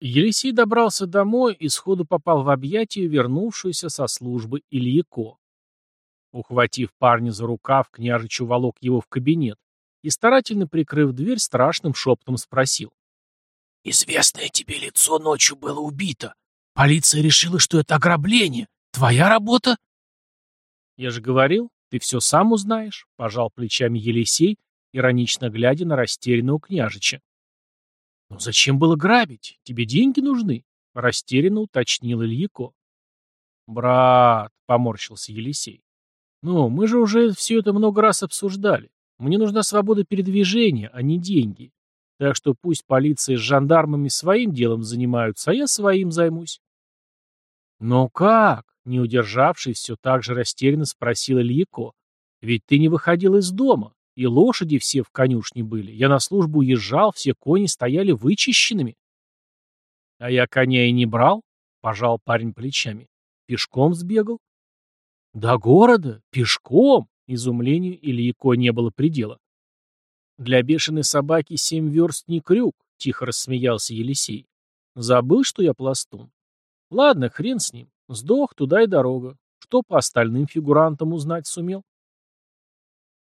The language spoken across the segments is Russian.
Елисей добрался домой и сходу попал в объятия вернувшуюся со службы Ильяко. Ухватив парня за рукав, княжич уволок его в кабинет и, старательно прикрыв дверь, страшным шепотом спросил. «Известное тебе лицо ночью было убито. Полиция решила, что это ограбление. Твоя работа?» «Я же говорил, ты все сам узнаешь», — пожал плечами Елисей, иронично глядя на растерянного княжича. «Но зачем было грабить? Тебе деньги нужны?» — растерянно уточнил Ильяко. «Брат», — поморщился Елисей, — «ну, мы же уже все это много раз обсуждали. Мне нужна свобода передвижения, а не деньги. Так что пусть полиция с жандармами своим делом занимаются, а я своим займусь». «Но как?» — не удержавшись, все так же растерянно спросил Ильяко. «Ведь ты не выходил из дома. И лошади все в конюшне были. Я на службу уезжал, все кони стояли вычищенными. А я коня и не брал, пожал парень плечами. Пешком сбегал. До города? Пешком? Изумлению Ильяко не было предела. Для бешеной собаки семь верст не крюк, тихо рассмеялся Елисей. Забыл, что я пластун. Ладно, хрен с ним. Сдох, туда и дорога. Что по остальным фигурантам узнать сумел?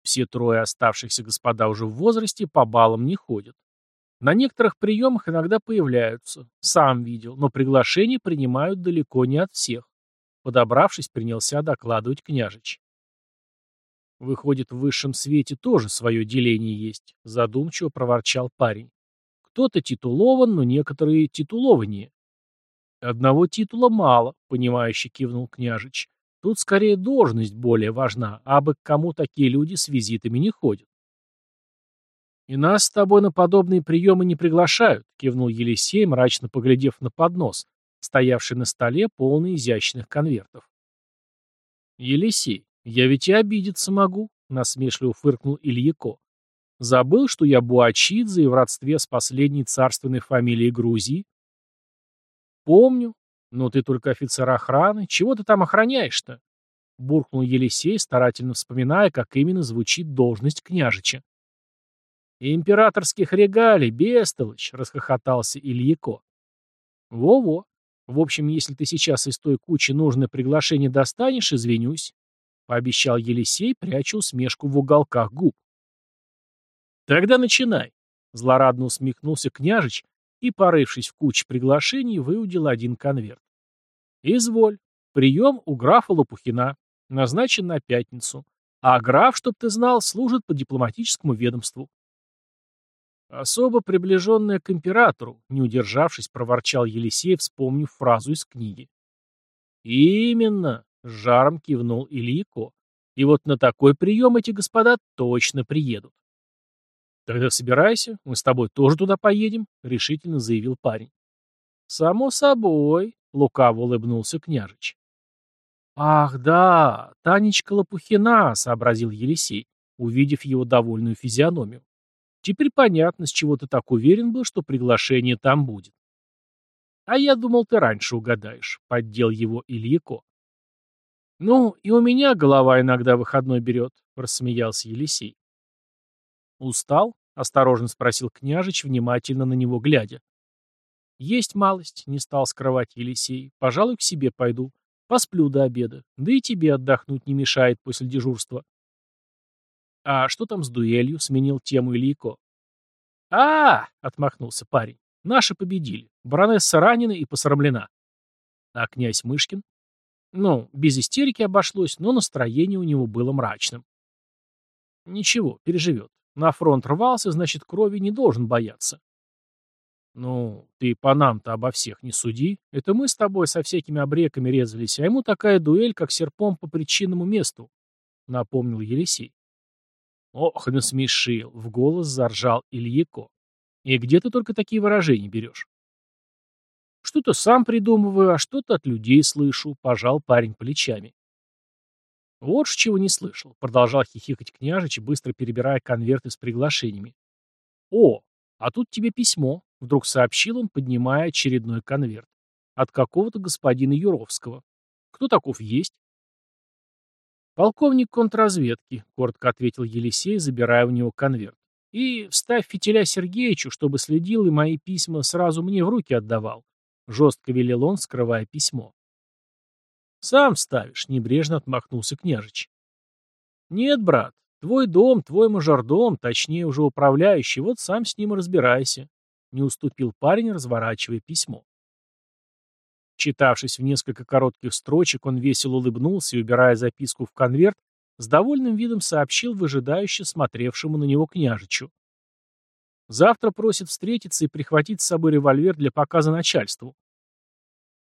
Все трое оставшихся господа уже в возрасте по балам не ходят. На некоторых приемах иногда появляются. Сам видел, но приглашения принимают далеко не от всех. Подобравшись, принялся докладывать княжич. Выходит, в высшем свете тоже свое деление есть, задумчиво проворчал парень. Кто-то титулован, но некоторые титулованнее. Одного титула мало, понимающе кивнул княжич. Тут скорее должность более важна, а бы к кому такие люди с визитами не ходят. «И нас с тобой на подобные приемы не приглашают», — кивнул Елисей, мрачно поглядев на поднос, стоявший на столе, полный изящных конвертов. «Елисей, я ведь и обидеться могу», — насмешливо фыркнул Ильяко. «Забыл, что я Буачидзе и в родстве с последней царственной фамилией Грузии?» «Помню, «Ну ты только офицер охраны. Чего ты там охраняешь-то?» Буркнул Елисей, старательно вспоминая, как именно звучит должность княжича. «Императорских регалий, бестолочь!» — расхохотался Ильяко. «Во-во. В общем, если ты сейчас из той кучи нужное приглашение достанешь, извинюсь», — пообещал Елисей, пряча усмешку в уголках губ. «Тогда начинай», — злорадно усмехнулся княжич и, порывшись в куче приглашений, выудил один конверт. «Изволь. Прием у графа Лопухина. Назначен на пятницу. А граф, чтоб ты знал, служит по дипломатическому ведомству». «Особо приближенная к императору», — не удержавшись, проворчал Елисей, вспомнив фразу из книги. «Именно», — с жаром кивнул Ильяко. «И вот на такой прием эти господа точно приедут». «Тогда собирайся, мы с тобой тоже туда поедем», — решительно заявил парень. «Само собой», — лукаво улыбнулся княжич. «Ах, да, Танечка Лопухина», — сообразил Елисей, увидев его довольную физиономию. «Теперь понятно, с чего ты так уверен был, что приглашение там будет». «А я думал, ты раньше угадаешь», — поддел его Ильяко. «Ну, и у меня голова иногда выходной берет», — рассмеялся Елисей. «Устал?» — осторожно спросил княжич, внимательно на него глядя. «Есть малость», — не стал скрывать Елисей. «Пожалуй, к себе пойду. Посплю до обеда. Да и тебе отдохнуть не мешает после дежурства». «А что там с дуэлью?» — сменил тему Ильяко. а, -а, -а отмахнулся парень. «Наши победили. Баронесса ранена и посрамлена». «А князь Мышкин?» «Ну, без истерики обошлось, но настроение у него было мрачным». «Ничего, переживет. На фронт рвался, значит, крови не должен бояться. Ну, ты по нам-то обо всех не суди. Это мы с тобой со всякими обреками резались, а ему такая дуэль, как серпом по причинному месту, — напомнил Елисей. Ох, насмешил, — в голос заржал Ильяко. И где ты только такие выражения берешь? Что-то сам придумываю, а что-то от людей слышу, — пожал парень плечами. Вот ж чего не слышал, продолжал хихикать княжич, быстро перебирая конверты с приглашениями. О, а тут тебе письмо, вдруг сообщил он, поднимая очередной конверт. От какого-то господина Юровского. Кто таков есть? Полковник контрразведки, коротко ответил Елисей, забирая у него конверт. И вставь фитиля Сергеичу, чтобы следил и мои письма сразу мне в руки отдавал. Жестко велел он, скрывая письмо. «Сам ставишь», — небрежно отмахнулся княжич. «Нет, брат, твой дом, твой мажордом, точнее уже управляющий, вот сам с ним и разбирайся», — не уступил парень, разворачивая письмо. Читавшись в несколько коротких строчек, он весело улыбнулся и, убирая записку в конверт, с довольным видом сообщил выжидающе смотревшему на него княжичу. Завтра просит встретиться и прихватить с собой револьвер для показа начальству.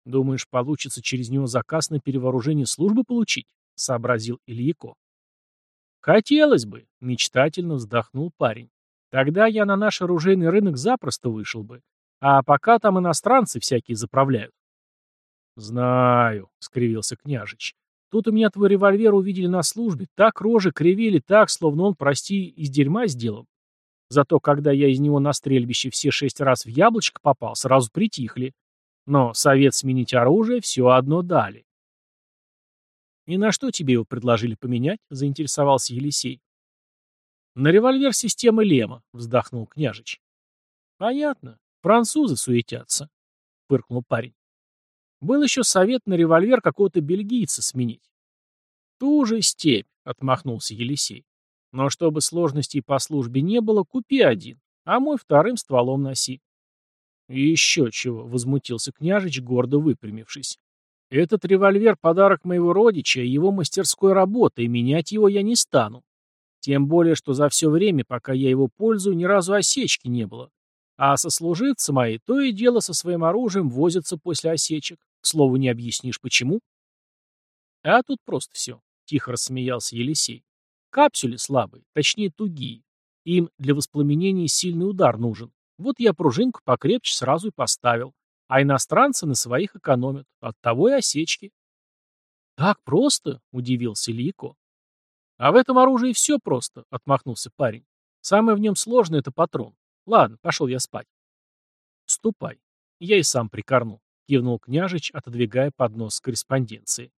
«Думаешь, получится через него заказ на перевооружение службы получить?» — сообразил Ильяко. «Хотелось бы», — мечтательно вздохнул парень. «Тогда я на наш оружейный рынок запросто вышел бы. А пока там иностранцы всякие заправляют». «Знаю», — скривился княжич. «Тут у меня твой револьвер увидели на службе. Так рожи кривили, так, словно он, прости, из дерьма сделан. Зато когда я из него на стрельбище все шесть раз в яблочко попал, сразу притихли. Но совет сменить оружие все одно дали. «И на что тебе его предложили поменять?» — заинтересовался Елисей. «На револьвер системы Лема», — вздохнул княжич. «Понятно. Французы суетятся», — фыркнул парень. «Был еще совет на револьвер какого-то бельгийца сменить». «Ту же степь», — отмахнулся Елисей. «Но чтобы сложностей по службе не было, купи один, а мой вторым стволом носи. «И еще чего», — возмутился княжич, гордо выпрямившись. «Этот револьвер — подарок моего родича и его мастерской работы, и менять его я не стану. Тем более, что за все время, пока я его пользую, ни разу осечки не было. А сослуживцы мои то и дело со своим оружием возятся после осечек. К слову, не объяснишь, почему?» «А тут просто все», — тихо рассмеялся Елисей. «Капсюли слабые, точнее тугие. Им для воспламенения сильный удар нужен. Вот я пружинку покрепче сразу и поставил. А иностранцы на своих экономят. Оттого и осечки. «Так просто?» — удивился Лико. «А в этом оружии все просто», — отмахнулся парень. «Самое в нем сложное — это патрон. Ладно, пошел я спать». «Ступай. Я и сам прикорну», — кивнул княжич, отодвигая поднос с корреспонденцией.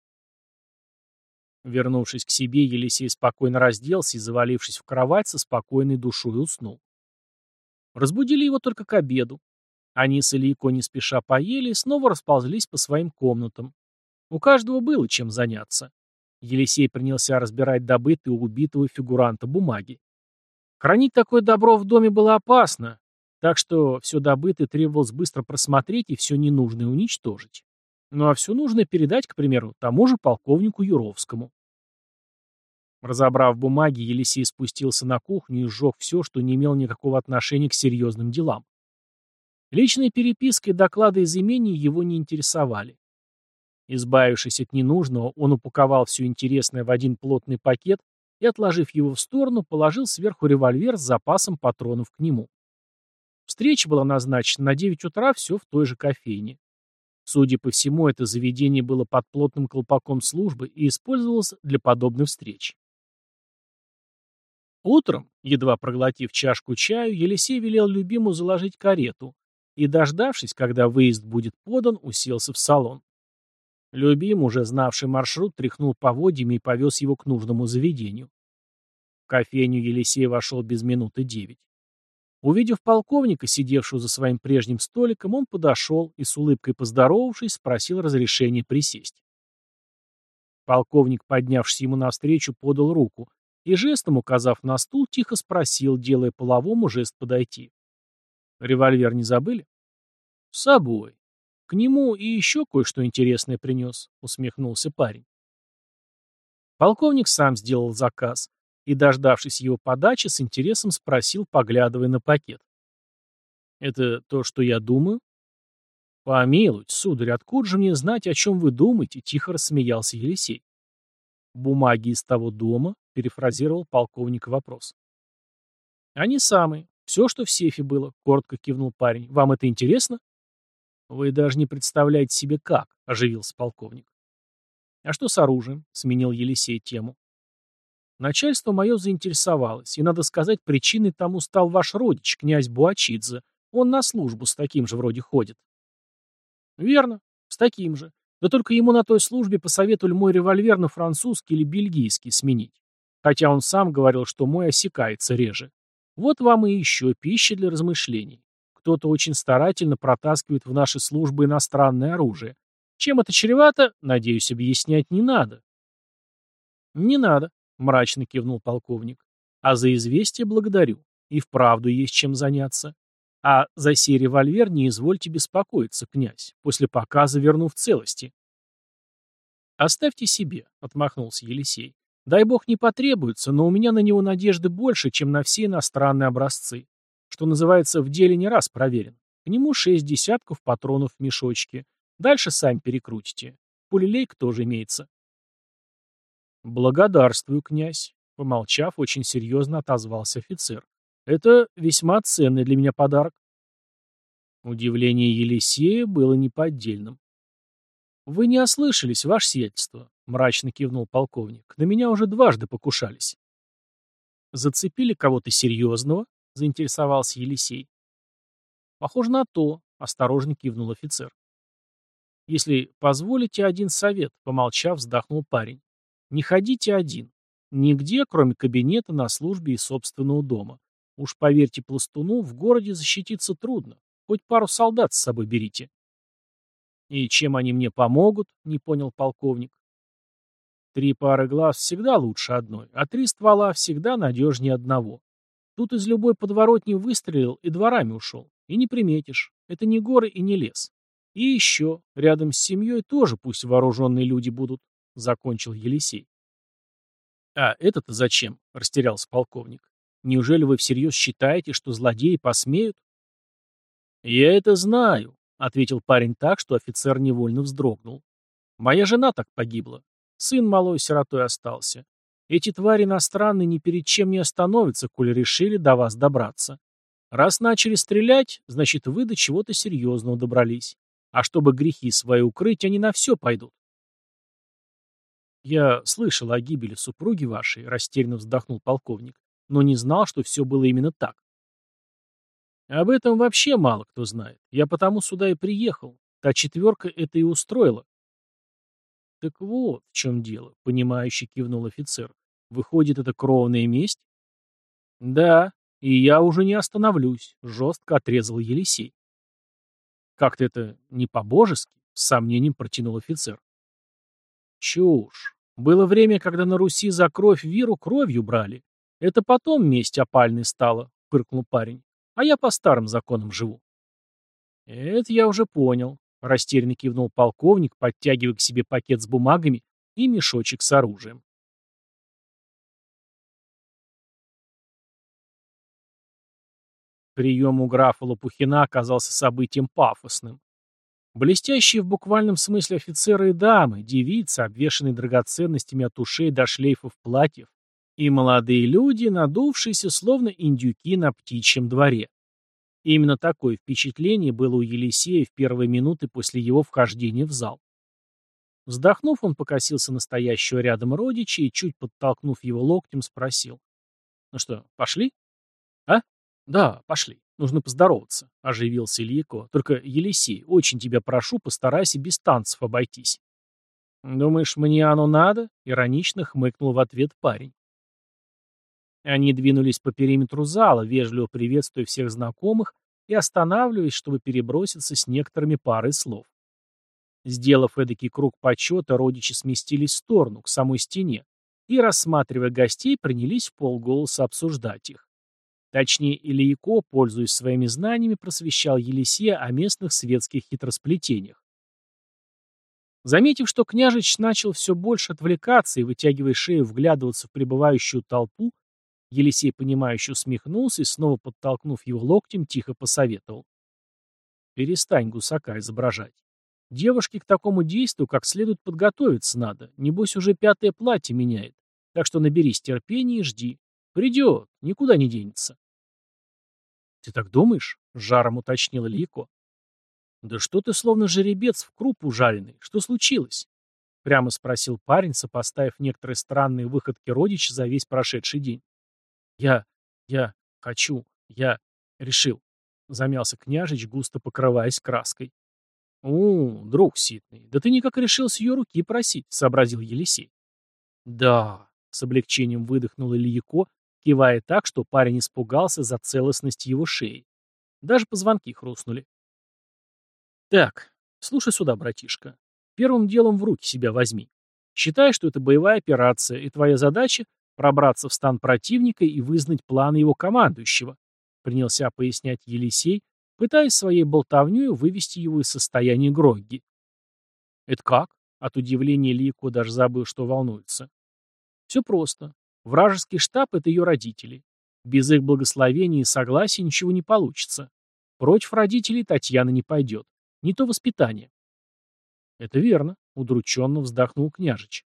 Вернувшись к себе, Елисей спокойно разделся и, завалившись в кровать, со спокойной душой уснул. Разбудили его только к обеду. Они с Ильико не спеша поели и снова расползлись по своим комнатам. У каждого было чем заняться. Елисей принялся разбирать добытые у убитого фигуранта бумаги. Хранить такое добро в доме было опасно, так что все добытое требовалось быстро просмотреть и все ненужное уничтожить. Ну а все нужное передать, к примеру, тому же полковнику Юровскому. Разобрав бумаги, Елисей спустился на кухню и сжег все, что не имело никакого отношения к серьезным делам. Личная переписка и доклады из имений его не интересовали. Избавившись от ненужного, он упаковал все интересное в один плотный пакет и, отложив его в сторону, положил сверху револьвер с запасом патронов к нему. Встреча была назначена на 9 утра все в той же кофейне. Судя по всему, это заведение было под плотным колпаком службы и использовалось для подобных встреч. Утром, едва проглотив чашку чаю, Елисей велел любиму заложить карету и, дождавшись, когда выезд будет подан, уселся в салон. Любим, уже знавший маршрут, тряхнул поводьями и повез его к нужному заведению. В кофейню Елисей вошел без минуты девять. Увидев полковника, сидевшего за своим прежним столиком, он подошел и, с улыбкой поздоровавшись, спросил разрешения присесть. Полковник, поднявшись ему навстречу, подал руку, и жестом, указав на стул, тихо спросил, делая половому жест подойти. «Револьвер не забыли?» «С собой. К нему и еще кое-что интересное принес», — усмехнулся парень. Полковник сам сделал заказ и, дождавшись его подачи, с интересом спросил, поглядывая на пакет. «Это то, что я думаю?» «Помилуйте, сударь, откуда же мне знать, о чем вы думаете?» — тихо рассмеялся Елисей. «Бумаги из того дома?» — перефразировал полковник вопрос. «Они самые. Все, что в сейфе было», — коротко кивнул парень. «Вам это интересно?» «Вы даже не представляете себе как», — оживился полковник. «А что с оружием?» — сменил Елисей тему. Начальство мое заинтересовалось, и, надо сказать, причиной тому стал ваш родич, князь Буачидзе. Он на службу с таким же вроде ходит. Верно, с таким же. Да только ему на той службе посоветовали мой револьвер на французский или бельгийский сменить. Хотя он сам говорил, что мой осекается реже. Вот вам и еще пища для размышлений. Кто-то очень старательно протаскивает в наши службы иностранное оружие. Чем это чревато, надеюсь, объяснять не надо. Не надо, мрачно кивнул полковник. А за известие благодарю. И вправду есть чем заняться. А за сей револьвер не извольте беспокоиться, князь, после показа верну в целости. Оставьте себе, отмахнулся Елисей. Дай бог не потребуется, но у меня на него надежды больше, чем на все иностранные образцы. Что называется, в деле не раз проверен. К нему шесть десятков патронов в мешочке. Дальше сами перекрутите. Пулелейк тоже имеется. Благодарствую, князь. Помолчав, очень серьезно отозвался офицер. Это весьма ценный для меня подарок. Удивление Елисея было неподдельным. «Вы не ослышались, ваше сиятельство», — мрачно кивнул полковник. «На меня уже дважды покушались». «Зацепили кого-то серьезного?» — заинтересовался Елисей. «Похоже на то», — осторожно кивнул офицер. «Если позволите один совет», — помолчав, вздохнул парень. «Не ходите один. Нигде, кроме кабинета, на службе и собственного дома. Уж поверьте пластуну, в городе защититься трудно. Хоть пару солдат с собой берите. И чем они мне помогут, не понял полковник. Три пары глаз всегда лучше одной, а три ствола всегда надежнее одного. Тут из любой подворотни выстрелил и дворами ушел. И не приметишь. Это не горы и не лес. И еще, рядом с семьей тоже пусть вооруженные люди будут, закончил Елисей. А это-то зачем? Растерялся полковник. Неужели вы всерьез считаете, что злодеи посмеют? Я это знаю, ответил парень так, что офицер невольно вздрогнул. Моя жена так погибла. Сын малой сиротой остался. Эти твари иностранные ни перед чем не остановятся, коли решили до вас добраться. Раз начали стрелять, значит, вы до чего-то серьезного добрались. А чтобы грехи свои укрыть, они на все пойдут. Я слышал о гибели супруги вашей, растерянно вздохнул полковник но не знал, что все было именно так. Об этом вообще мало кто знает. Я потому сюда и приехал. Та четверка это и устроила. Так вот, в чем дело, понимающе кивнул офицер. Выходит, это кровная месть? Да, и я уже не остановлюсь, жестко отрезал Елисей. Как-то это не по-божески, с сомнением протянул офицер. Чушь. Было время, когда на Руси за кровь виру кровью брали. Это потом месть опальной стала, фыркнул парень. А я по старым законам живу. Это я уже понял, растерянно кивнул полковник, подтягивая к себе пакет с бумагами и мешочек с оружием. Прием у графа Лопухина оказался событием пафосным. Блестящие в буквальном смысле офицеры и дамы, девицы, обвешанные драгоценностями от ушей до шлейфов платьев, и молодые люди, надувшиеся словно индюки на птичьем дворе. Именно такое впечатление было у Елисея в первые минуты после его вхождения в зал. Вздохнув, он покосился настоящего рядом родича и, чуть подтолкнув его локтем, спросил. «Ну что, пошли?» «А? Да, пошли. Нужно поздороваться», — оживился Ильяко. «Только, Елисей, очень тебя прошу, постарайся без танцев обойтись». «Думаешь, мне оно надо?» — иронично хмыкнул в ответ парень. Они двинулись по периметру зала, вежливо приветствуя всех знакомых и останавливаясь, чтобы переброситься с некоторыми парой слов. Сделав эдакий круг почета, родичи сместились в сторону, к самой стене, и, рассматривая гостей, принялись в полголоса обсуждать их. Точнее, Ильяко, пользуясь своими знаниями, просвещал Елисея о местных светских хитросплетениях. Заметив, что княжич начал все больше отвлекаться и, вытягивая шею, вглядываться в пребывающую толпу, Елисей, понимающе усмехнулся и, снова подтолкнув его локтем, тихо посоветовал. «Перестань гусака изображать. Девушке к такому действию как следует подготовиться надо. Небось, уже пятое платье меняет. Так что наберись терпения и жди. Придет, никуда не денется». «Ты так думаешь?» — жаром уточнил Ильяко. «Да что ты словно жеребец в крупу жареный? Что случилось?» Прямо спросил парень, сопоставив некоторые странные выходки родича за весь прошедший день. «Я... я... хочу... я... решил», — замялся княжич, густо покрываясь краской. «У, друг ситный, да ты никак решил с ее руки просить», — сообразил Елисей. «Да», — с облегчением выдохнул Ильяко кивая так, что парень испугался за целостность его шеи. Даже позвонки хрустнули. Так, слушай сюда, братишка. Первым делом в руки себя возьми. Считай, что это боевая операция, и твоя задача — пробраться в стан противника и вызнать планы его командующего, принялся пояснять Елисей, пытаясь своей болтовнёй вывести его из состояния Грогги. «Это как?» — от удивления Лико даже забыл, что волнуется. «Все просто. Вражеский штаб — это ее родители. Без их благословения и согласия ничего не получится. Против родителей Татьяна не пойдет. Не то воспитание». «Это верно», — удрученно вздохнул княжич.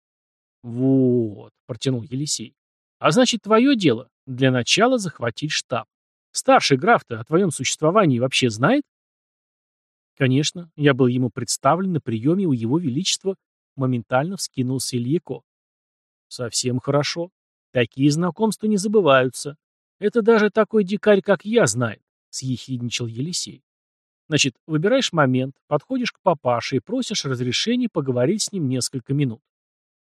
«Вот», — протянул Елисей. «А значит, твое дело — для начала захватить штаб. Старший граф-то о твоем существовании вообще знает? Конечно, я был ему представлен на приеме у его величества, моментально вскинулся Ильяко. Совсем хорошо. Такие знакомства не забываются. Это даже такой дикарь, как я, знает, съехидничал Елисей. Значит, выбираешь момент, подходишь к папаше и просишь разрешения поговорить с ним несколько минут.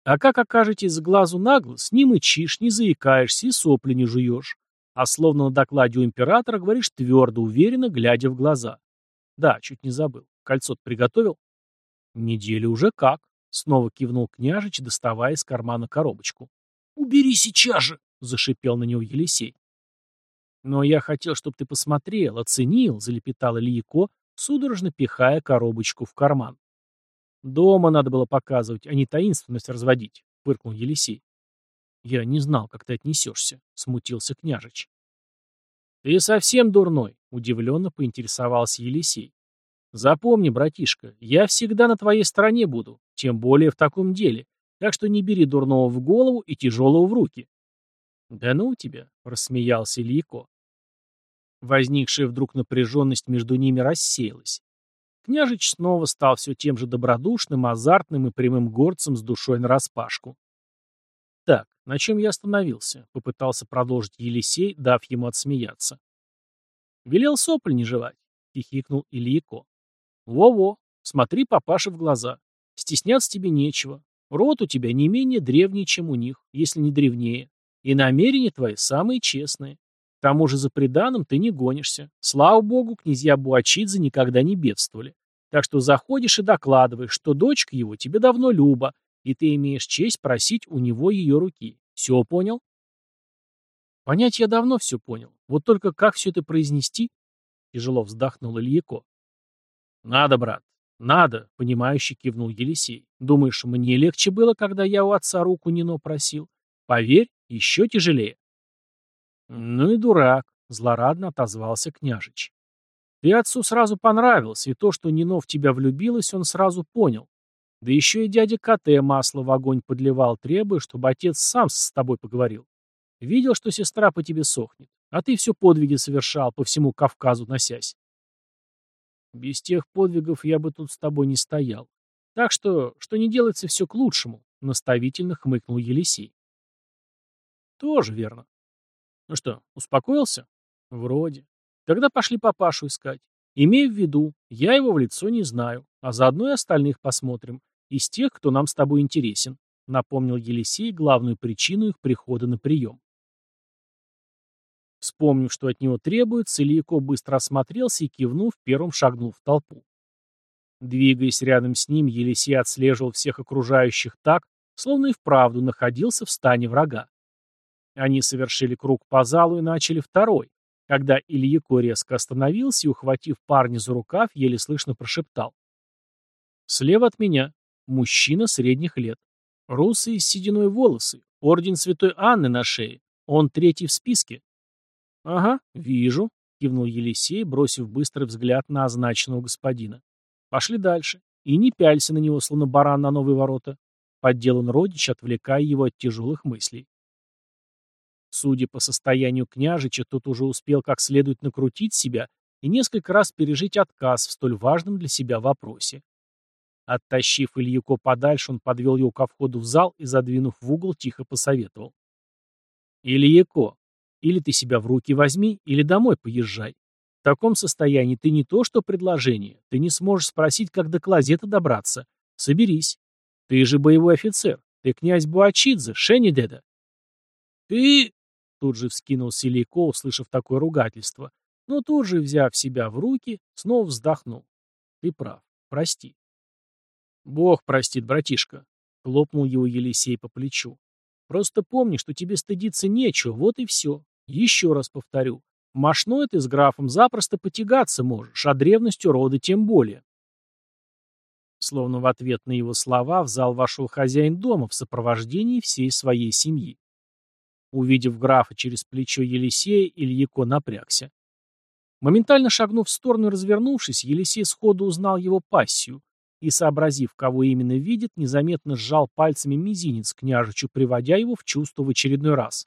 А как окажетесь с глазу на глаз, не мычишь, не заикаешься и сопли не жуешь а словно на докладе у императора говоришь твердо, уверенно, глядя в глаза. Да, чуть не забыл. кольцо приготовил? Неделю уже как. Снова кивнул княжич, доставая из кармана коробочку. «Убери сейчас же!» — зашипел на него Елисей. «Но я хотел, чтобы ты посмотрел, оценил», — залепетал Ильяко, судорожно пихая коробочку в карман. «Дома надо было показывать, а не таинственность разводить», — фыркнул Елисей. «Я не знал, как ты отнесешься», — смутился княжич. «Ты совсем дурной», — удивленно поинтересовался Елисей. «Запомни, братишка, я всегда на твоей стороне буду, тем более в таком деле, так что не бери дурного в голову и тяжелого в руки». «Да ну тебя», — рассмеялся Ильяко. Возникшая вдруг напряженность между ними рассеялась. Княжич снова стал все тем же добродушным, азартным и прямым горцем с душой нараспашку. Так, на чем я остановился? Попытался продолжить Елисей, дав ему отсмеяться. Велел сопль не жевать, хихикнул Ильяко. Во-во, смотри папаше в глаза. Стесняться тебе нечего. Род у тебя не менее древний, чем у них, если не древнее. И намерения твои самые честные. К тому же за преданным ты не гонишься. Слава богу, князья Буачидзе никогда не бедствовали. Так что заходишь и докладываешь, что дочка его тебе давно люба, и ты имеешь честь просить у него ее руки. Все понял? Понять я давно все понял. Вот только как все это произнести? Тяжело вздохнул Ильяко. Надо, брат, надо, понимающе кивнул Елисей. Думаешь, мне легче было, когда я у отца руку Нино просил? Поверь, еще тяжелее. Ну и дурак, злорадно отозвался княжич. Ты отцу сразу понравился, и то, что Нино в тебя влюбилась, он сразу понял. Да еще и дядя КТ масло в огонь подливал, требуя, чтобы отец сам с тобой поговорил. Видел, что сестра по тебе сохнет, а ты все подвиги совершал, по всему Кавказу носясь. Без тех подвигов я бы тут с тобой не стоял. Так что, что не делается все к лучшему, наставительно хмыкнул Елисей. Тоже верно. Ну что, успокоился? Вроде. Тогда пошли папашу искать. Имей в виду, я его в лицо не знаю, а заодно и остальных посмотрим. Из тех, кто нам с тобой интересен, напомнил Елисей главную причину их прихода на прием. Вспомнив, что от него требуется, Ильяко быстро осмотрелся и, кивнув, первым шагнул в толпу. Двигаясь рядом с ним, Елисей отслеживал всех окружающих так, словно и вправду находился в стане врага. Они совершили круг по залу и начали второй, когда Ильяко резко остановился и, ухватив парня за рукав, еле слышно прошептал. «Слева от меня. Мужчина средних лет. Русые с сединой волосы. Орден Святой Анны на шее. Он третий в списке. Ага, вижу, кивнул Елисей, бросив быстрый взгляд на означенного господина. Пошли дальше. И не пялься на него, словно баран на новые ворота. Подделан родич, отвлекая его от тяжелых мыслей. Судя по состоянию княжича, тот уже успел как следует накрутить себя и несколько раз пережить отказ в столь важном для себя вопросе. Оттащив Ильюко подальше, он подвел его ко входу в зал и, задвинув в угол, тихо посоветовал. «Ильяко, или ты себя в руки возьми, или домой поезжай. В таком состоянии ты не то что предложение, ты не сможешь спросить, как до клозета добраться. Соберись. Ты же боевой офицер, ты князь Буачидзе, Шенидеда». «Ты...» Тут же вскинулся Ильяко, услышав такое ругательство, но тут же, взяв себя в руки, снова вздохнул. Ты прав. Прости. Бог простит, братишка. Хлопнул его Елисей по плечу. Просто помни, что тебе стыдиться нечего, вот и все. Еще раз повторю. Мошной ты с графом запросто потягаться можешь, а древностью рода тем более. Словно в ответ на его слова в зал вошел хозяин дома в сопровождении всей своей семьи. Увидев графа через плечо Елисея, Ильяко напрягся. Моментально шагнув в сторону и развернувшись, Елисей сходу узнал его пассию и, сообразив, кого именно видит, незаметно сжал пальцами мизинец княжичу, приводя его в чувство в очередной раз.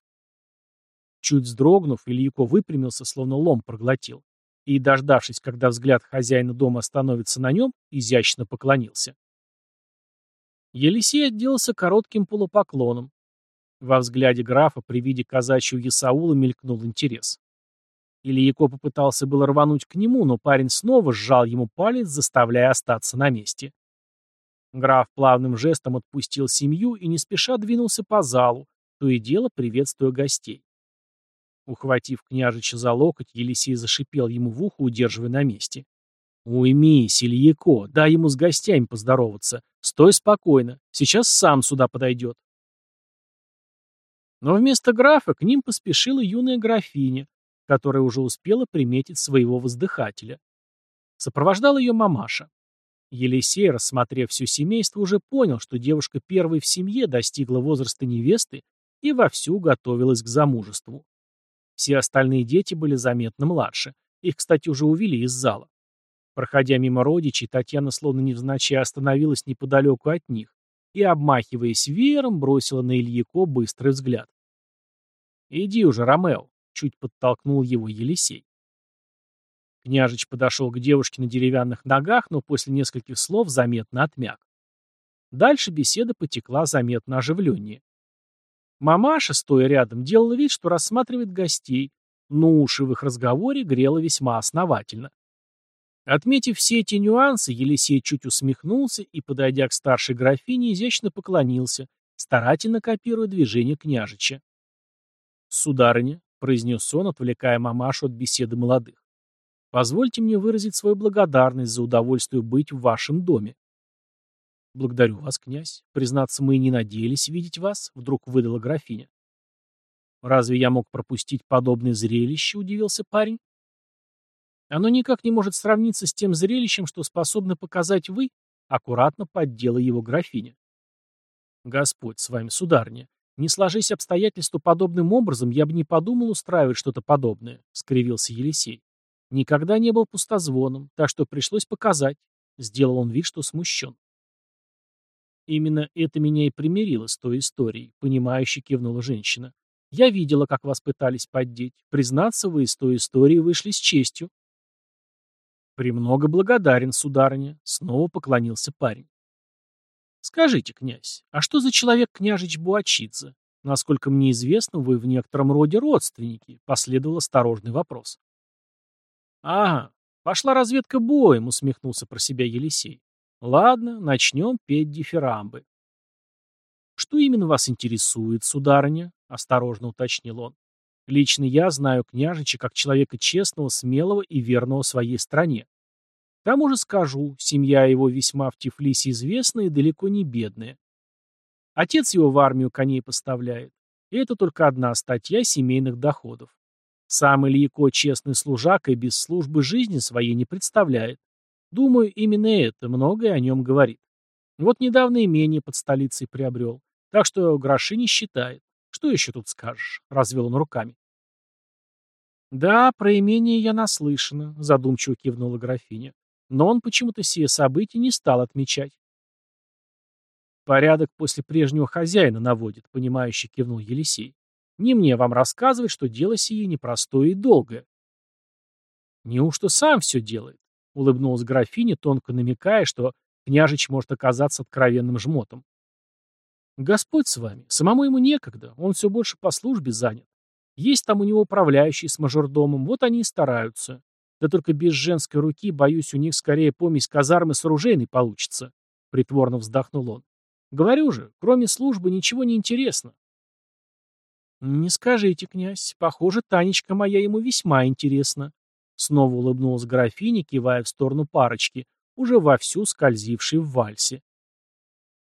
Чуть вздрогнув, Ильяко выпрямился, словно лом проглотил, и, дождавшись, когда взгляд хозяина дома остановится на нем, изящно поклонился. Елисей отделался коротким полупоклоном. Во взгляде графа при виде казачьего Ясаула мелькнул интерес. Ильяко попытался было рвануть к нему, но парень снова сжал ему палец, заставляя остаться на месте. Граф плавным жестом отпустил семью и не спеша двинулся по залу, то и дело приветствуя гостей. Ухватив княжича за локоть, Елисей зашипел ему в ухо, удерживая на месте. «Уймись, Ильяко, дай ему с гостями поздороваться. Стой спокойно, сейчас сам сюда подойдет». Но вместо графа к ним поспешила юная графиня, которая уже успела приметить своего воздыхателя. Сопровождала ее мамаша. Елисей, рассмотрев все семейство, уже понял, что девушка первой в семье достигла возраста невесты и вовсю готовилась к замужеству. Все остальные дети были заметно младше. Их, кстати, уже увели из зала. Проходя мимо родичей, Татьяна словно невзначай остановилась неподалеку от них и, обмахиваясь веером, бросила на Ильяко быстрый взгляд. «Иди уже, Ромео», Чуть подтолкнул его Елисей. Княжич подошел к девушке на деревянных ногах, но после нескольких слов заметно отмяк. Дальше беседа потекла заметно оживленнее. Мамаша, стоя рядом, делала вид, что рассматривает гостей, но уши в их разговоре грело весьма основательно. Отметив все эти нюансы, Елисей чуть усмехнулся и, подойдя к старшей графине, изящно поклонился, старательно копируя движение княжича. «Сударыня, произнес он, отвлекая мамашу от беседы молодых. Позвольте мне выразить свою благодарность за удовольствие быть в вашем доме. Благодарю вас, князь. Признаться, мы и не надеялись видеть вас, вдруг выдала графиня. Разве я мог пропустить подобное зрелище, удивился парень. Оно никак не может сравниться с тем зрелищем, что способны показать вы, аккуратно поддела его графиня. Господь с вами, сударня, «Не сложись обстоятельства подобным образом, я бы не подумал устраивать что-то подобное», — скривился Елисей. «Никогда не был пустозвоном, так что пришлось показать». Сделал он вид, что смущен. «Именно это меня и примирило с той историей», — понимающе кивнула женщина. «Я видела, как вас пытались поддеть. Признаться, вы из той истории вышли с честью». «Премного благодарен, сударыня», — снова поклонился парень. Скажите, князь, а что за человек княжич Буачидзе? Насколько мне известно, вы в некотором роде родственники, последовал осторожный вопрос. Ага, пошла разведка боем, усмехнулся про себя Елисей. Ладно, начнем петь дифирамбы. Что именно вас интересует, сударыня? Осторожно уточнил он. Лично я знаю княжича как человека честного, смелого и верного своей стране. К тому же скажу, семья его весьма в Тифлисе известная и далеко не бедная. Отец его в армию коней поставляет. И это только одна статья семейных доходов. Сам Ильяко честный служак и без службы жизни своей не представляет. Думаю, именно это многое о нем говорит. Вот недавно имение под столицей приобрел. Так что гроши не считает. Что еще тут скажешь? Развел он руками. Да, про имение я наслышана, задумчиво кивнула графиня но он почему-то сие события не стал отмечать. «Порядок после прежнего хозяина наводит», — понимающе кивнул Елисей. «Не мне вам рассказывать, что дело сие непростое и долгое». «Неужто сам все делает?» — улыбнулась графиня, тонко намекая, что княжич может оказаться откровенным жмотом. «Господь с вами. Самому ему некогда. Он все больше по службе занят. Есть там у него управляющий с мажордомом, вот они и стараются. Да только без женской руки, боюсь, у них скорее помесь казармы с оружейной получится. Притворно вздохнул он. Говорю же, кроме службы ничего не интересно. «Не скажите, князь, похоже, Танечка моя ему весьма интересна», снова улыбнулась графиня, кивая в сторону парочки, уже вовсю скользившей в вальсе.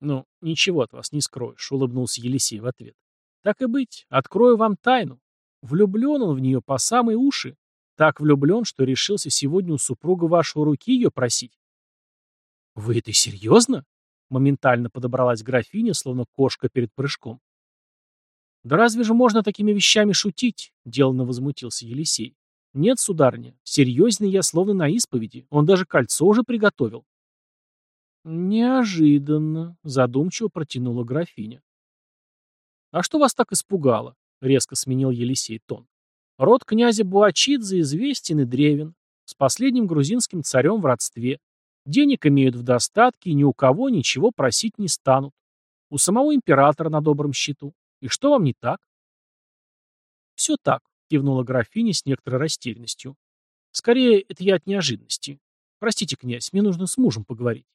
«Ну, ничего от вас не скроешь», — улыбнулся Елисей в ответ. «Так и быть, открою вам тайну. Влюблен он в нее по самые уши. Так влюблен, что решился сегодня у супруга вашего руки ее просить». «Вы это серьезно?» — моментально подобралась графиня, словно кошка перед прыжком. «Да разве же можно такими вещами шутить?» — деланно возмутился Елисей. «Нет, сударыня, серьезный я словно на исповеди. Он даже кольцо уже приготовил». «Неожиданно», — задумчиво протянула графиня. «А что вас так испугало?» — резко сменил Елисей тон. «Род князя Буачидзе известен и древен, с последним грузинским царем в родстве. Денег имеют в достатке и ни у кого ничего просить не станут. У самого императора на добром счету. И что вам не так?» «Все так», — кивнула графиня с некоторой растерянностью. «Скорее, это я от неожиданности. Простите, князь, мне нужно с мужем поговорить».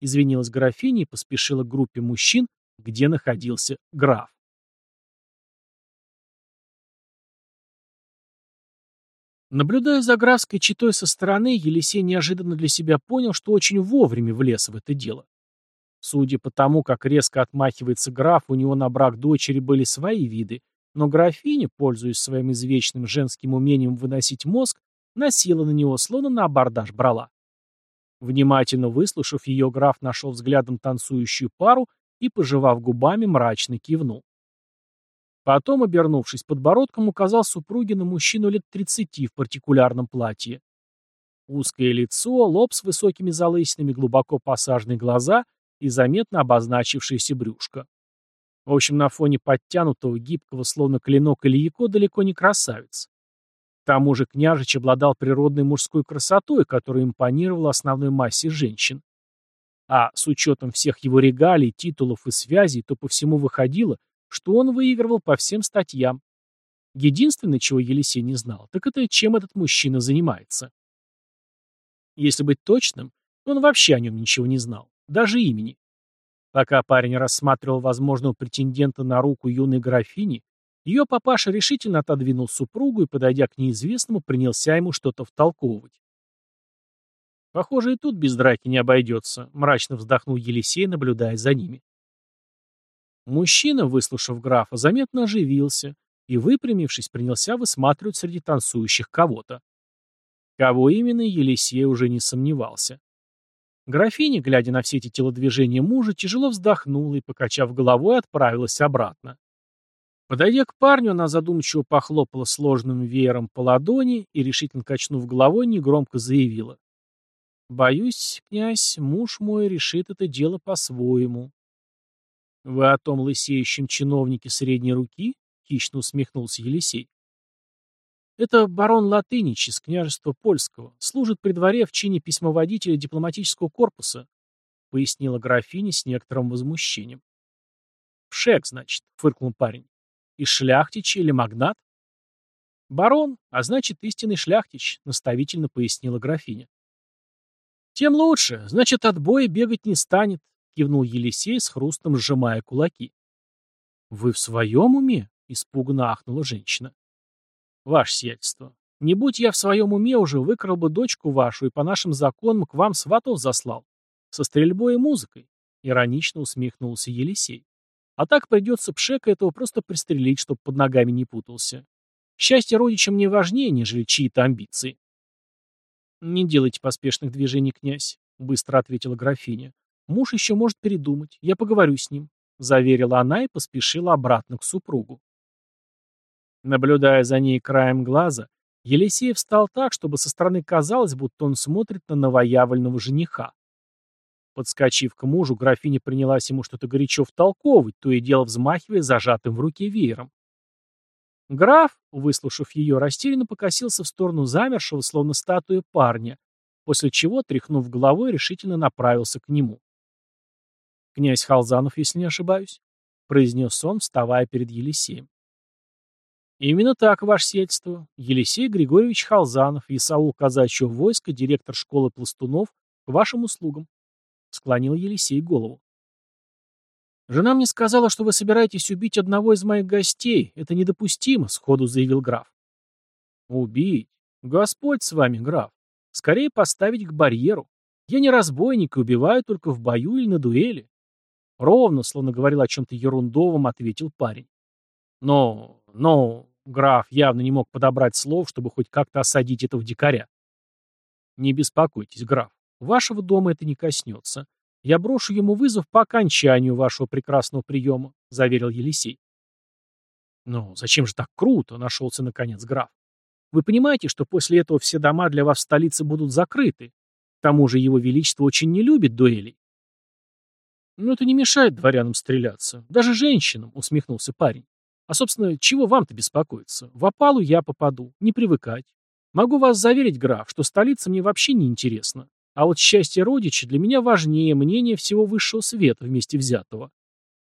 Извинилась графиня и поспешила к группе мужчин, где находился граф. Наблюдая за графской читой со стороны, Елисей неожиданно для себя понял, что очень вовремя влез в это дело. Судя по тому, как резко отмахивается граф, у него на брак дочери были свои виды, но графиня, пользуясь своим извечным женским умением выносить мозг, носила на него, словно на абордаж брала. Внимательно выслушав ее, граф нашел взглядом танцующую пару и, пожевав губами, мрачно кивнул. Потом, обернувшись подбородком, указал супруге на мужчину лет тридцати в партикулярном платье. Узкое лицо, лоб с высокими залысинами, глубоко посаженные глаза и заметно обозначившееся брюшко. В общем, на фоне подтянутого, гибкого, словно клинок или далеко не красавец. К тому же княжич обладал природной мужской красотой, которая импонировала основной массе женщин. А с учетом всех его регалий, титулов и связей, то по всему выходило, что он выигрывал по всем статьям. Единственное, чего Елисей не знал, так это чем этот мужчина занимается. Если быть точным, он вообще о нем ничего не знал, даже имени. Пока парень рассматривал возможного претендента на руку юной графини, ее папаша решительно отодвинул супругу и, подойдя к неизвестному, принялся ему что-то втолковывать. «Похоже, и тут без драки не обойдется», — мрачно вздохнул Елисей, наблюдая за ними. Мужчина, выслушав графа, заметно оживился и, выпрямившись, принялся высматривать среди танцующих кого-то. Кого именно, Елисей уже не сомневался. Графиня, глядя на все эти телодвижения мужа, тяжело вздохнула и, покачав головой, отправилась обратно. Подойдя к парню, она задумчиво похлопала сложным веером по ладони и, решительно качнув головой, негромко заявила. «Боюсь, князь, муж мой решит это дело по-своему». «Вы о том лысеющем чиновнике средней руки?» — хищно усмехнулся Елисей. «Это барон Латынич из княжества Польского, служит при дворе в чине письмоводителя дипломатического корпуса», — пояснила графиня с некоторым возмущением. «Шек, значит», — фыркнул парень. Из шляхтича или магнат? Барон, а значит истинный шляхтич, наставительно пояснила графиня. Тем лучше, значит, от боя бегать не станет, кивнул Елисей с хрустом сжимая кулаки. Вы в своем уме? Испуганно ахнула женщина. Ваше сиятельство, не будь я в своем уме, уже выкрал бы дочку вашу и по нашим законам к вам сватов заслал. Со стрельбой и музыкой. Иронично усмехнулся Елисей. А так придется Пшека этого просто пристрелить, чтобы под ногами не путался. Счастье родича мне важнее, нежели чьи-то амбиции. «Не делайте поспешных движений, князь», — быстро ответила графиня. «Муж еще может передумать. Я поговорю с ним», — заверила она и поспешила обратно к супругу. Наблюдая за ней краем глаза, Елисей встал так, чтобы со стороны казалось, будто он смотрит на новоявленного жениха. Подскочив к мужу, графиня принялась ему что-то горячо втолковывать, то и дело взмахивая зажатым в руке веером. Граф, выслушав ее, растерянно покосился в сторону замершего, словно статуя парня, после чего, тряхнув головой, решительно направился к нему. «Князь Халзанов, если не ошибаюсь», — произнес он, вставая перед Елисеем. «Именно так, ваше сельство. Елисей Григорьевич Халзанов, Исаул казачьего войска, директор школы пластунов, к вашим услугам», — склонил Елисей голову. «Жена мне сказала, что вы собираетесь убить одного из моих гостей. Это недопустимо», — сходу заявил граф. «Убить? Господь с вами, граф. Скорее поставить к барьеру. Я не разбойник и убиваю только в бою или на дуэли». Ровно, словно говорил о чем-то ерундовом, ответил парень. «Но, но...» — граф явно не мог подобрать слов, чтобы хоть как-то осадить этого дикаря. «Не беспокойтесь, граф. Вашего дома это не коснется. Я брошу ему вызов по окончанию вашего прекрасного приема», — заверил Елисей. «Ну, зачем же так круто?» — нашелся наконец граф. «Вы понимаете, что после этого все дома для вас в столице будут закрыты? К тому же его величество очень не любит дуэлей». «Ну, это не мешает дворянам стреляться. Даже женщинам», — усмехнулся парень. «А, собственно, чего вам-то беспокоиться? В опалу я попаду. Не привыкать. Могу вас заверить, граф, что столица мне вообще не интересна. А вот счастье родича для меня важнее мнения всего высшего света вместе взятого.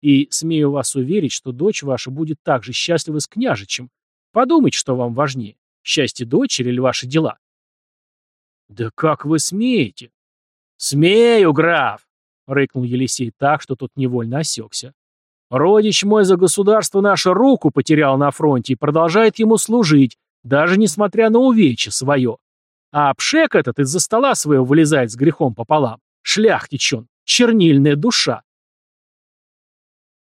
И смею вас уверить, что дочь ваша будет так же счастлива с княжичем. Подумайте, что вам важнее, счастье дочери или ваши дела. Да как вы смеете? Смею, граф, рыкнул Елисей так, что тот невольно осекся. Родич мой за государство наше руку потерял на фронте и продолжает ему служить, даже несмотря на увечье свое. А пшек этот из-за стола своего вылезает с грехом пополам. Шляхтич он, чернильная душа.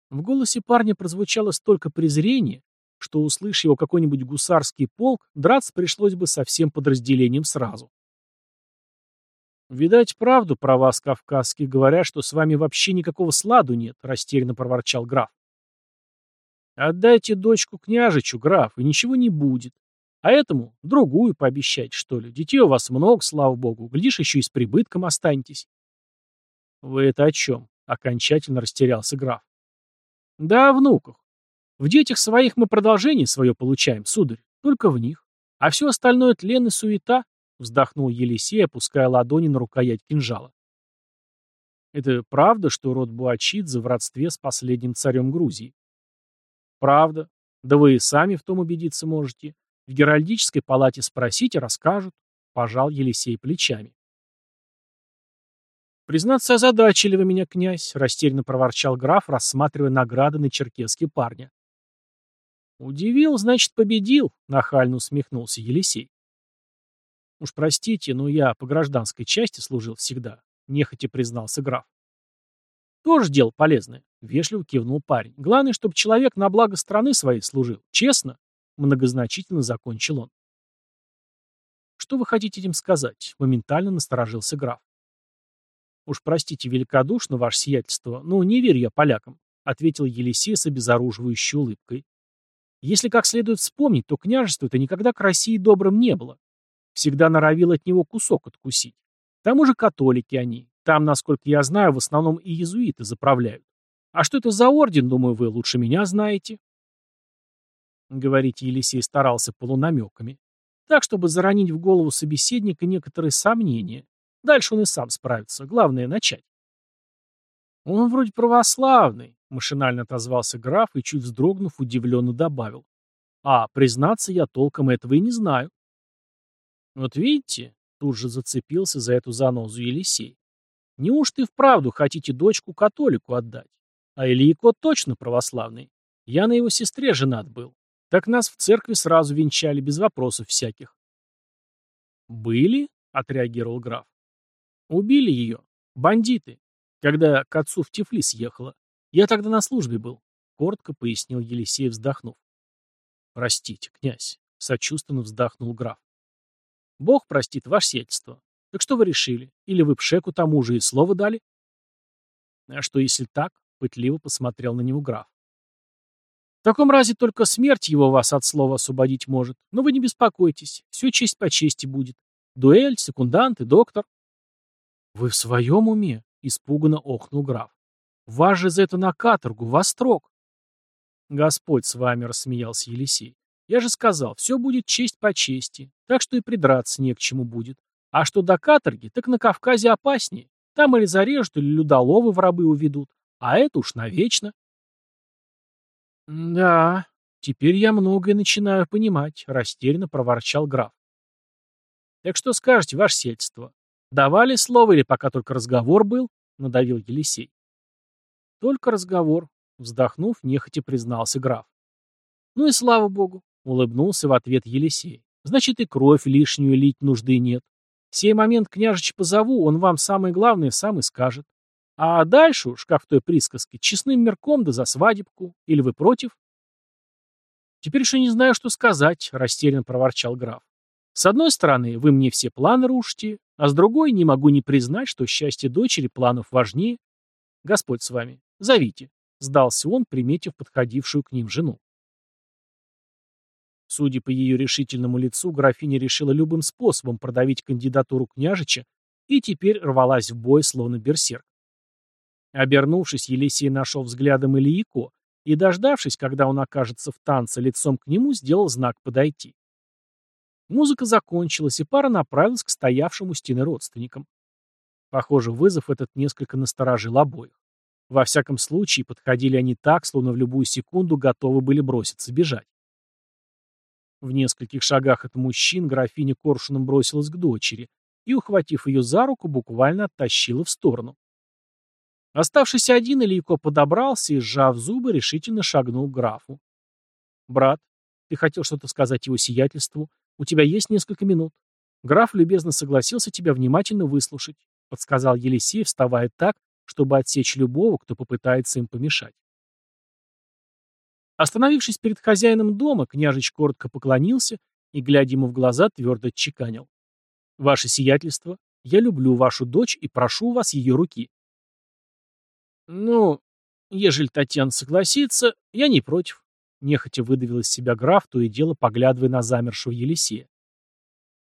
В голосе парня прозвучало столько презрения, что, услышь его какой-нибудь гусарский полк, драться пришлось бы со всем подразделением сразу. «Видать, правду про вас, кавказских, говорят, что с вами вообще никакого сладу нет», — растерянно проворчал граф. «Отдайте дочку княжичу, граф, и ничего не будет. А этому другую пообещать, что ли. Детей у вас много, слава богу. Глядишь, еще и с прибытком останетесь. Вы это о чем? Окончательно растерялся граф. Да о внуках. В детях своих мы продолжение свое получаем, сударь. Только в них. А все остальное тлен и суета, вздохнул Елисей, опуская ладони на рукоять кинжала. Это правда, что род Буачидзе в родстве с последним царем Грузии? Правда. Да вы и сами в том убедиться можете. В Геральдической палате спросите, расскажут. Пожал Елисей плечами. «Признаться, озадачили вы меня, князь», — растерянно проворчал граф, рассматривая награды на черкеске парня. «Удивил, значит, победил», — нахально усмехнулся Елисей. «Уж простите, но я по гражданской части служил всегда», — нехотя признался граф. «Тоже дело полезное», — вежливо кивнул парень. «Главное, чтобы человек на благо страны своей служил. Честно. Многозначительно закончил он. «Что вы хотите этим сказать?» — моментально насторожился граф. «Уж простите великодушно, ваше сиятельство, но не верю я полякам», — ответил Елисей с обезоруживающей улыбкой. «Если как следует вспомнить, то княжество это никогда к России добрым не было. Всегда норовил от него кусок откусить. К тому же католики они. Там, насколько я знаю, в основном и иезуиты заправляют. А что это за орден, думаю, вы лучше меня знаете?» Говорить Елисей старался полунамеками. Так, чтобы заронить в голову собеседника некоторые сомнения. Дальше он и сам справится. Главное — начать. «Он вроде православный», — машинально отозвался граф и, чуть вздрогнув, удивленно добавил. «А, признаться, я толком этого и не знаю». «Вот видите», — тут же зацепился за эту занозу Елисей. «Неужто и вправду хотите дочку католику отдать? А Ильико точно православный. Я на его сестре женат был. Так нас в церкви сразу венчали, без вопросов всяких. «Были?» — отреагировал граф. «Убили ее. Бандиты. Когда к отцу в Тифлис ехала. Я тогда на службе был», — коротко пояснил Елисей, вздохнув. «Простите, князь», — сочувственно вздохнул граф. «Бог простит ваше сиятельство. Так что вы решили? Или вы Пшеку тому же и слово дали?» «А что, если так?» — пытливо посмотрел на него граф. В таком разе только смерть его вас от слова освободить может. Но вы не беспокойтесь, все честь по чести будет. Дуэль, секундант и доктор. Вы в своем уме? Испуганно охнул граф. Вас же за это на каторгу, во строк. Господь с вами, рассмеялся Елисей. Я же сказал, все будет честь по чести, так что и придраться не к чему будет. А что до каторги, так на Кавказе опаснее. Там или зарежут, или людоловы в рабы уведут. А это уж навечно. «Да, теперь я многое начинаю понимать», — растерянно проворчал граф. «Так что скажете, ваше сельство? Давали слово или пока только разговор был?» — надавил Елисей. Только разговор. Вздохнув, нехотя признался граф. Ну и слава богу, улыбнулся в ответ Елисей. Значит, и кровь лишнюю лить нужды нет. В сей момент княжич позову, он вам самое главное сам и скажет. А дальше уж, как в той присказке, честным мерком да за свадебку. Или вы против? Теперь еще не знаю, что сказать, растерянно проворчал граф. С одной стороны, вы мне все планы рушите, а с другой не могу не признать, что счастье дочери планов важнее. Господь с вами. Зовите. Сдался он, приметив подходившую к ним жену. Судя по ее решительному лицу, графиня решила любым способом продавить кандидатуру княжича и теперь рвалась в бой, словно берсерк. Обернувшись, Елисей нашел взглядом Ильико и, дождавшись, когда он окажется в танце лицом к нему, сделал знак подойти. Музыка закончилась, и пара направилась к стоявшему стены родственникам. Похоже, вызов этот несколько насторожил обоих. Во всяком случае, подходили они так, словно в любую секунду готовы были броситься бежать. В нескольких шагах от мужчин графиня коршуном бросилась к дочери и, ухватив ее за руку, буквально оттащила в сторону. Оставшись один, Ильико подобрался и, сжав зубы, решительно шагнул к графу. «Брат, ты хотел что-то сказать его сиятельству? У тебя есть несколько минут. Граф любезно согласился тебя внимательно выслушать», — подсказал Елисей, вставая так, чтобы отсечь любого, кто попытается им помешать. Остановившись перед хозяином дома, княжич коротко поклонился и, глядя ему в глаза, твердо отчеканил. «Ваше сиятельство, я люблю вашу дочь и прошу у вас ее руки». «Ну, ежели Татьяна согласится, я не против», — нехотя выдавил из себя граф, то и дело поглядывая на замершего Елисея.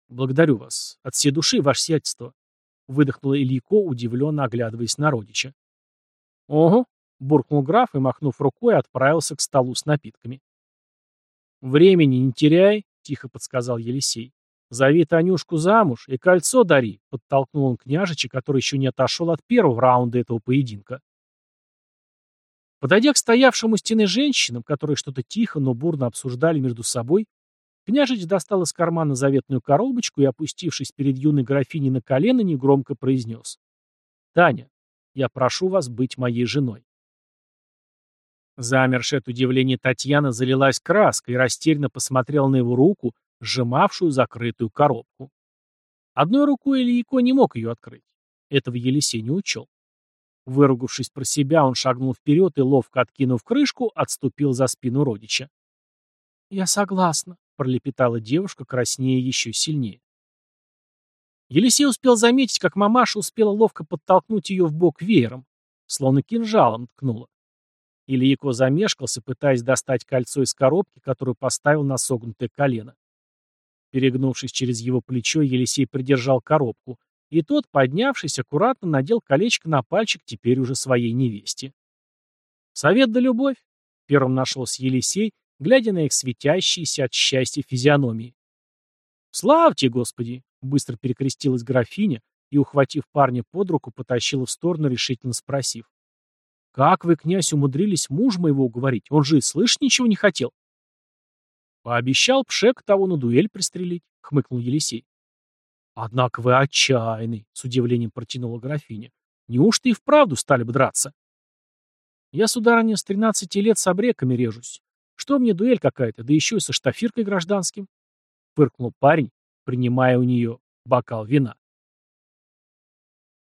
«Благодарю вас. От всей души, ваше сиятельство», — выдохнула Ильяко, удивленно оглядываясь на родича. «Ого, буркнул граф и, махнув рукой, отправился к столу с напитками. «Времени не теряй», — тихо подсказал Елисей. «Зови Танюшку замуж и кольцо дари», — подтолкнул он княжича, который еще не отошел от первого раунда этого поединка. Подойдя к стоявшему стены женщинам, которые что-то тихо, но бурно обсуждали между собой, княжич достал из кармана заветную коробочку и, опустившись перед юной графиней на колено, негромко произнес. «Таня, я прошу вас быть моей женой». Замершая от удивления Татьяна залилась краской и растерянно посмотрела на его руку, сжимавшую закрытую коробку. Одной рукой Ильяко не мог ее открыть. Этого Елисей не учел. Выругавшись про себя, он шагнул вперед и, ловко откинув крышку, отступил за спину родича. «Я согласна», — пролепетала девушка, краснее еще сильнее. Елисей успел заметить, как мамаша успела ловко подтолкнуть ее в бок веером, словно кинжалом ткнула. Ильяко замешкался, пытаясь достать кольцо из коробки, которую поставил на согнутое колено. Перегнувшись через его плечо, Елисей придержал коробку, и тот, поднявшись, аккуратно надел колечко на пальчик теперь уже своей невесте. «Совет да любовь!» — первым нашелся Елисей, глядя на их светящиеся от счастья физиономии. «Славьте, Господи!» — быстро перекрестилась графиня и, ухватив парня под руку, потащила в сторону, решительно спросив. Как вы, князь, умудрились муж моего уговорить? Он же и слышать ничего не хотел. Пообещал Пшек того на дуэль пристрелить, хмыкнул Елисей. Однако вы отчаянный, с удивлением протянула графиня. Неужто и вправду стали бы драться? Я, сударыня, с тринадцати лет с обреками режусь. Что мне дуэль какая-то, да еще и со штафиркой гражданским? Фыркнул парень, принимая у нее бокал вина.